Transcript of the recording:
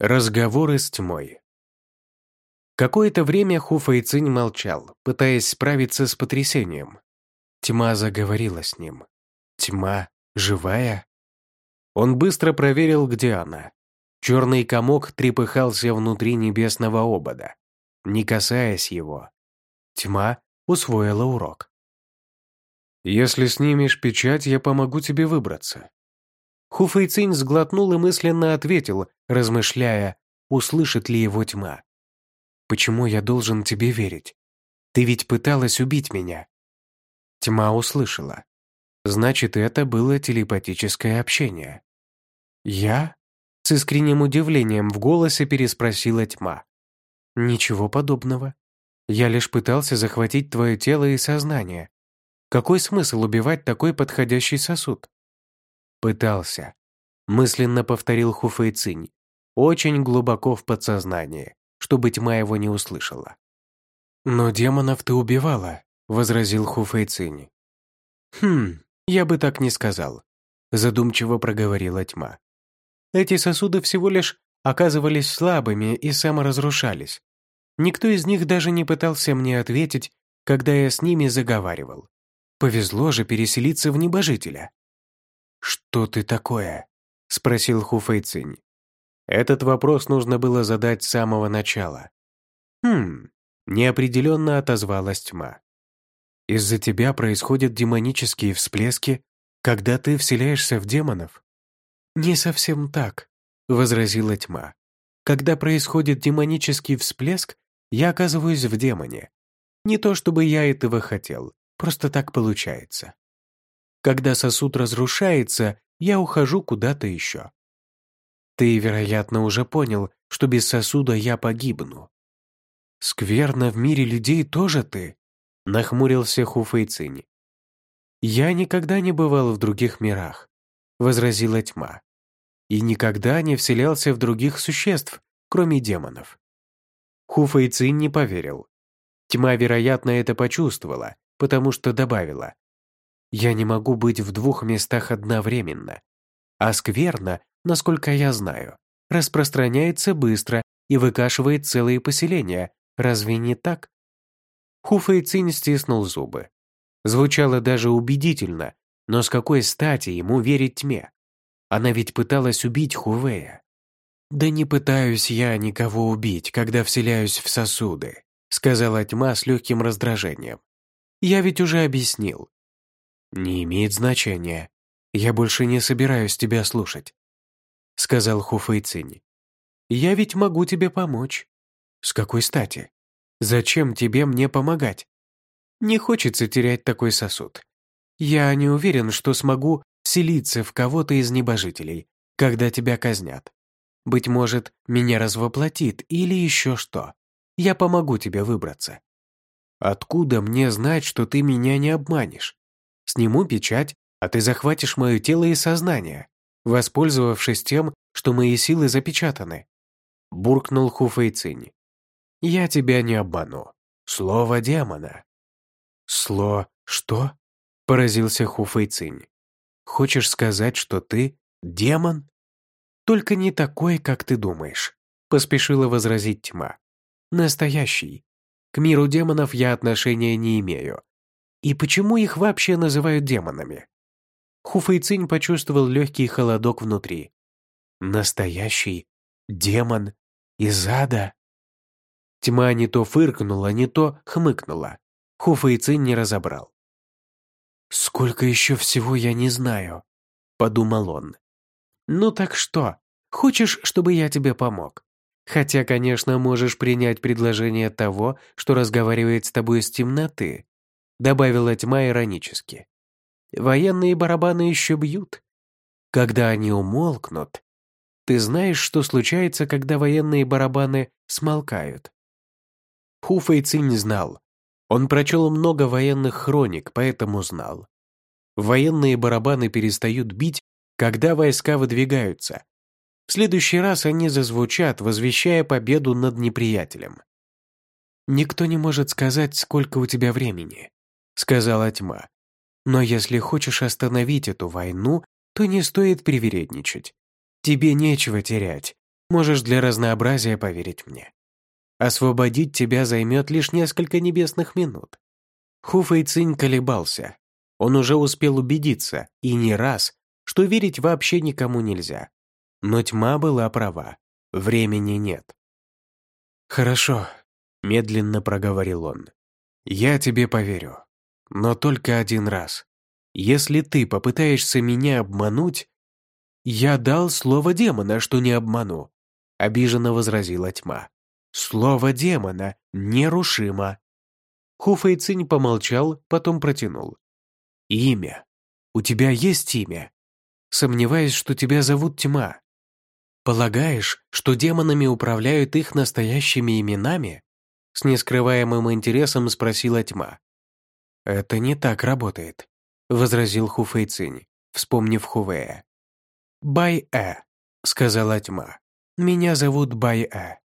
Разговоры с тьмой. Какое-то время Ху Фэйцинь молчал, пытаясь справиться с потрясением. Тьма заговорила с ним. Тьма живая? Он быстро проверил, где она. Черный комок трепыхался внутри небесного обода, не касаясь его. Тьма усвоила урок. «Если снимешь печать, я помогу тебе выбраться», Хуфэйцинь сглотнул и мысленно ответил, размышляя, услышит ли его тьма. «Почему я должен тебе верить? Ты ведь пыталась убить меня». Тьма услышала. Значит, это было телепатическое общение. «Я?» — с искренним удивлением в голосе переспросила тьма. «Ничего подобного. Я лишь пытался захватить твое тело и сознание. Какой смысл убивать такой подходящий сосуд?» Пытался. Мысленно повторил Хуфэй Цинь. Очень глубоко в подсознании, чтобы тьма его не услышала. «Но демонов ты убивала», — возразил Хуфэй Цинь. «Хм, я бы так не сказал», — задумчиво проговорила тьма. «Эти сосуды всего лишь оказывались слабыми и саморазрушались. Никто из них даже не пытался мне ответить, когда я с ними заговаривал. Повезло же переселиться в небожителя. «Что ты такое?» — спросил Хуфэйцинь. Этот вопрос нужно было задать с самого начала. «Хм...» — неопределенно отозвалась тьма. «Из-за тебя происходят демонические всплески, когда ты вселяешься в демонов?» «Не совсем так», — возразила тьма. «Когда происходит демонический всплеск, я оказываюсь в демоне. Не то чтобы я этого хотел, просто так получается. Когда сосуд разрушается, я ухожу куда-то еще. Ты, вероятно, уже понял, что без сосуда я погибну. Скверно в мире людей тоже ты, нахмурился Хуфэйцинь. Я никогда не бывал в других мирах, возразила тьма. И никогда не вселялся в других существ, кроме демонов. Хуфэйцинь не поверил. Тьма, вероятно, это почувствовала, потому что добавила. Я не могу быть в двух местах одновременно. А скверно, насколько я знаю, распространяется быстро и выкашивает целые поселения. Разве не так? Хуфэй Цинь стиснул зубы. Звучало даже убедительно, но с какой стати ему верить тьме? Она ведь пыталась убить Хувея. «Да не пытаюсь я никого убить, когда вселяюсь в сосуды», сказала тьма с легким раздражением. «Я ведь уже объяснил. «Не имеет значения. Я больше не собираюсь тебя слушать», — сказал Хуфэй Цинь. «Я ведь могу тебе помочь». «С какой стати? Зачем тебе мне помогать?» «Не хочется терять такой сосуд. Я не уверен, что смогу селиться в кого-то из небожителей, когда тебя казнят. Быть может, меня развоплотит или еще что. Я помогу тебе выбраться». «Откуда мне знать, что ты меня не обманешь?» Сниму печать, а ты захватишь мое тело и сознание, воспользовавшись тем, что мои силы запечатаны. Буркнул Хуфэйцинь. Я тебя не обману. Слово демона. Сло... что? Поразился Хуфэйцинь. Хочешь сказать, что ты демон? Только не такой, как ты думаешь, поспешила возразить тьма. Настоящий. К миру демонов я отношения не имею, и почему их вообще называют демонами? Хуфэйцинь почувствовал легкий холодок внутри. Настоящий демон из ада? Тьма не то фыркнула, не то хмыкнула. Хуфэйцинь не разобрал. «Сколько еще всего я не знаю», — подумал он. «Ну так что, хочешь, чтобы я тебе помог? Хотя, конечно, можешь принять предложение того, что разговаривает с тобой из темноты, добавила тьма иронически. Военные барабаны еще бьют. Когда они умолкнут, ты знаешь, что случается, когда военные барабаны смолкают? Хуфэй Цинь знал. Он прочел много военных хроник, поэтому знал. Военные барабаны перестают бить, когда войска выдвигаются. В следующий раз они зазвучат, возвещая победу над неприятелем. Никто не может сказать, сколько у тебя времени сказала тьма. «Но если хочешь остановить эту войну, то не стоит привередничать. Тебе нечего терять. Можешь для разнообразия поверить мне. Освободить тебя займет лишь несколько небесных минут. Ху Фэйцинь колебался. Он уже успел убедиться, и не раз, что верить вообще никому нельзя. Но тьма была права. Времени нет. «Хорошо», — медленно проговорил он. «Я тебе поверю. Но только один раз. Если ты попытаешься меня обмануть...» «Я дал слово демона, что не обману», — обиженно возразила тьма. «Слово демона нерушимо». Хуфэйцинь помолчал, потом протянул. «Имя. У тебя есть имя?» Сомневаюсь, что тебя зовут Тьма. Полагаешь, что демонами управляют их настоящими именами? С нескрываемым интересом спросила Тьма. Это не так работает, возразил Хуфэйцинь, вспомнив Хувея. Бай-э, сказала Тьма. Меня зовут Бай-э.